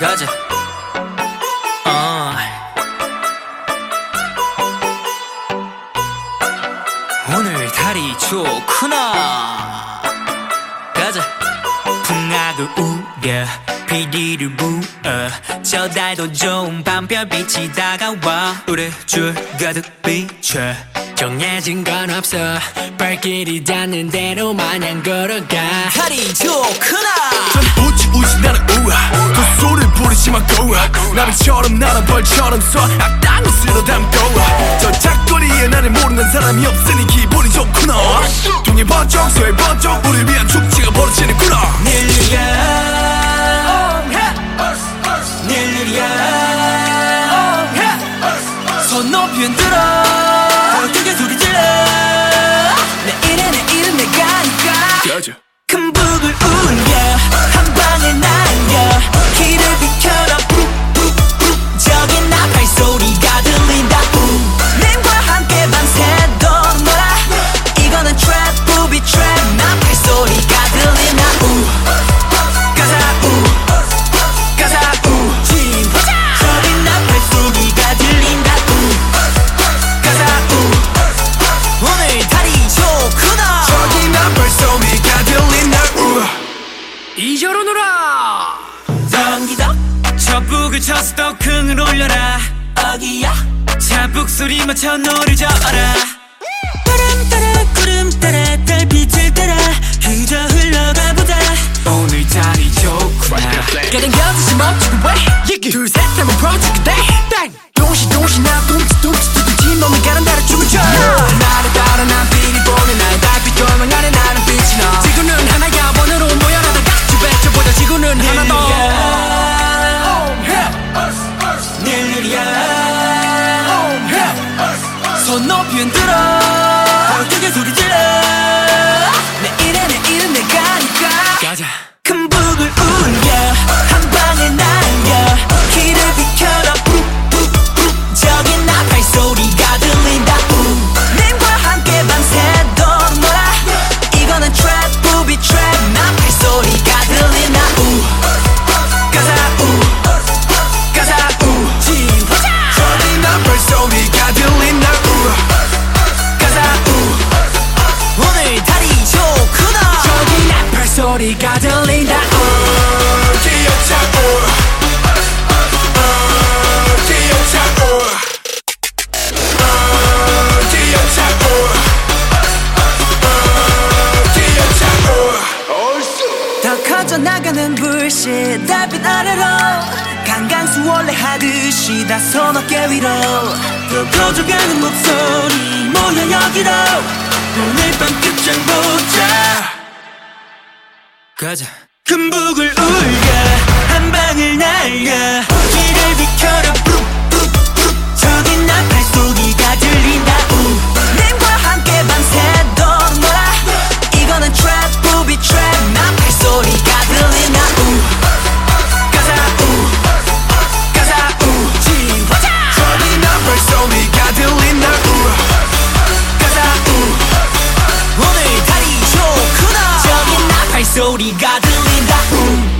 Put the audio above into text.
가자. 어. 오늘 달이 좋구나. 가자. 풍악을 우려 비리를 부어 저 달도 좋은 밤별빛이 다가와 우리 줄 가득 비춰 정해진 건 없어. 발길이 닿는 대로 마냥 걸어가. 달이 좋구나. 우지 우지 나는 우아. 그 소리를 부리지만 고아. 나비처럼 나는 벌처럼 쏴 악당을 쓸어 담고 저 작거리에 나를 모르는 사람이 없으니 기분이 좋구나. 동해 번쩍 서해 번쩍 우리 위한 축제가 벌어지는구나. 닐리야 닐리야 손 높이 흔들어. 더 love. 이저로 놀아. 덩기덕 저 북을 쳐서 더 큰을 올려라. 어기야. 자북 소리 맞춰 노를 저어라. 바람 따라 구름 따라 달빛을 따라 그저 흘러가 보다 오늘 달이 좋구나. 가장 견디지 멈추고 왜? 둘셋 하면 프로젝트 돼 땡! 동시 동시 나 둠치 둠치 둠치 몸이 가는 대로 춤을 춰 높 우아 더 커져 나가는 불씨 달빛 아래로. 강강수 원래 하듯이 다소 어깨 위로. 더 커져가는 목소리 모여 여기로. 오늘 밤 끝장 보자. 가자. 큰 북을 울려 한 방을 날려 소리가 들린다 우.